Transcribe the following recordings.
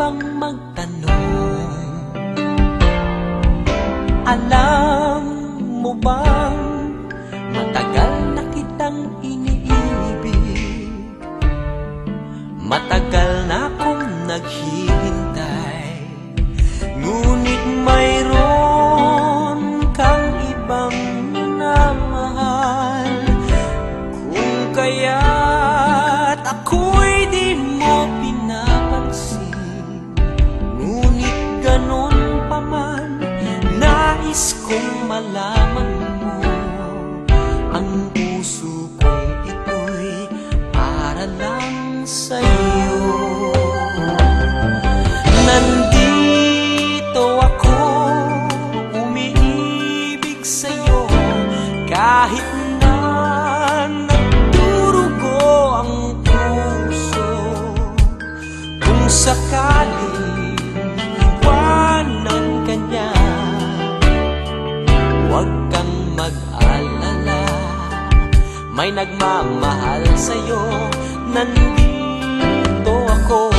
bang magtanong? Alam mo bang matagal na kitang ingin? malaman mo Ang puso kong ito'y para lang sa'yo. May nagmamahal sa'yo. Nandito ako.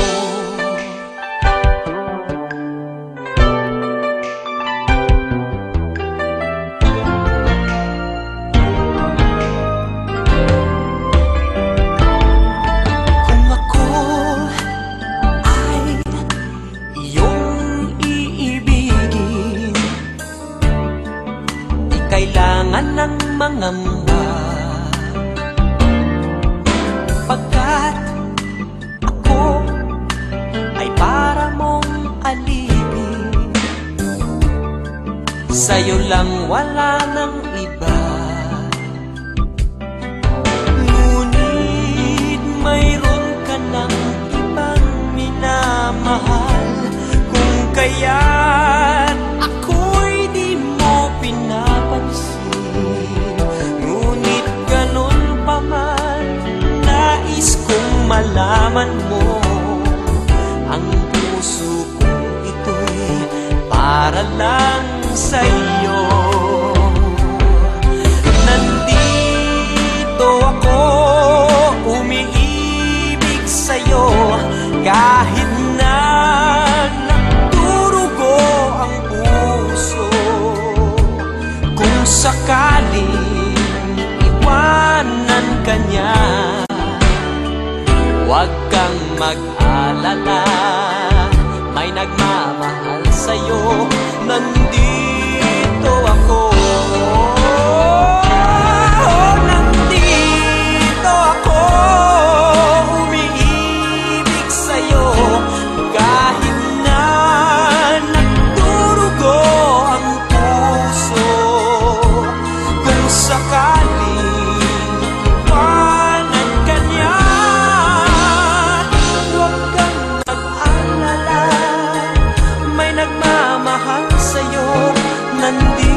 Kailangan ng mangamba Pagkat Sa'yo lang wala ng iba. Ngunit mayroon ka ng ibang minamahal. Kung kaya't ako'y di mo pinapansin Ngunit ganun pa man Nais malaman mo. Ang puso kong ito'y para lang sa iyo Nandito ako umiibig sa'yo. Kahit na nagdurugo ang puso Kung sakaling iwanan ka niya Huwag kang mag-alala. May nagmamahal sa'yo Nandito one